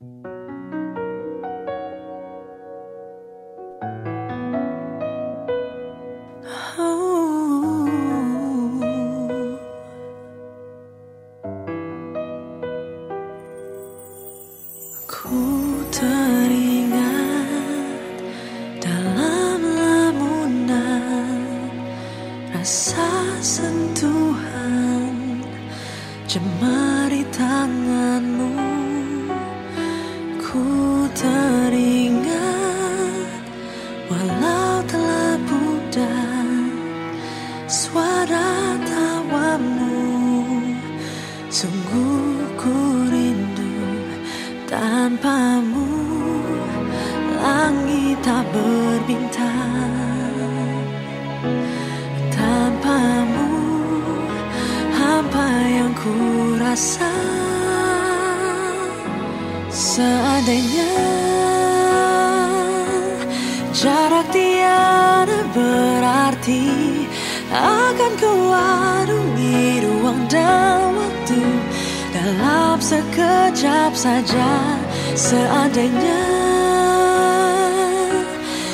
Ku suara tawamu. Sungguh ku rindu tanpamu langit tak berbintang tanpamu apa yang ku rasa seandainya jarak tiada berarti akan ku arungi ruang dan waktu dalam sekejap saja seandainya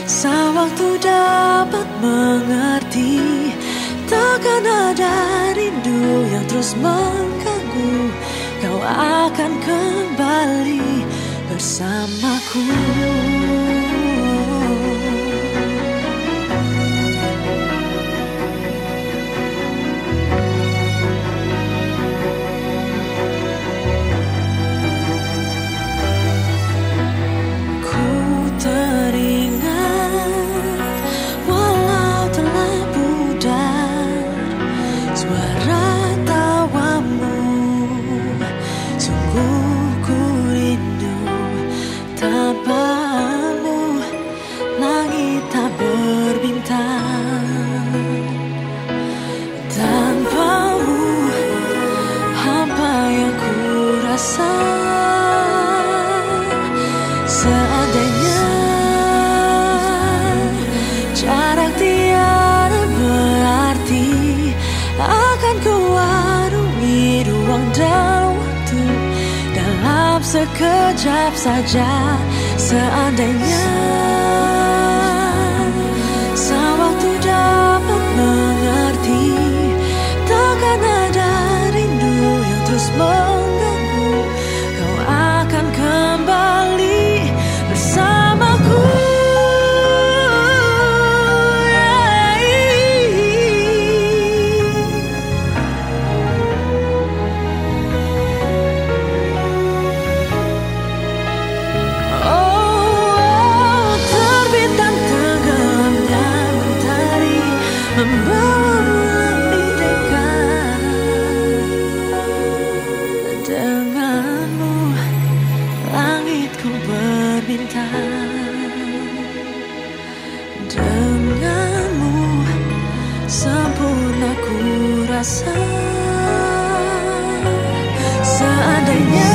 sewaktu dapat mengerti takkan ada rindu yang terus mengganggu. Kau akan kembali bersamaku dan waktu dalam sekejap saja. Seandainya pun aku rasa seandainya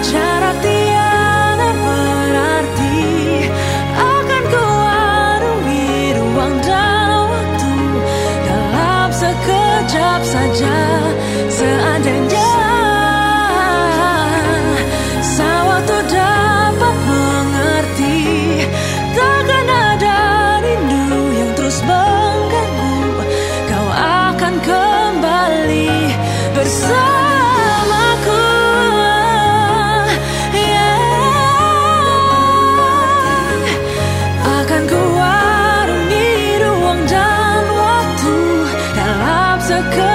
jarak tiada berarti akan kuarungi ruang dan waktu dalam sekejap saja. circle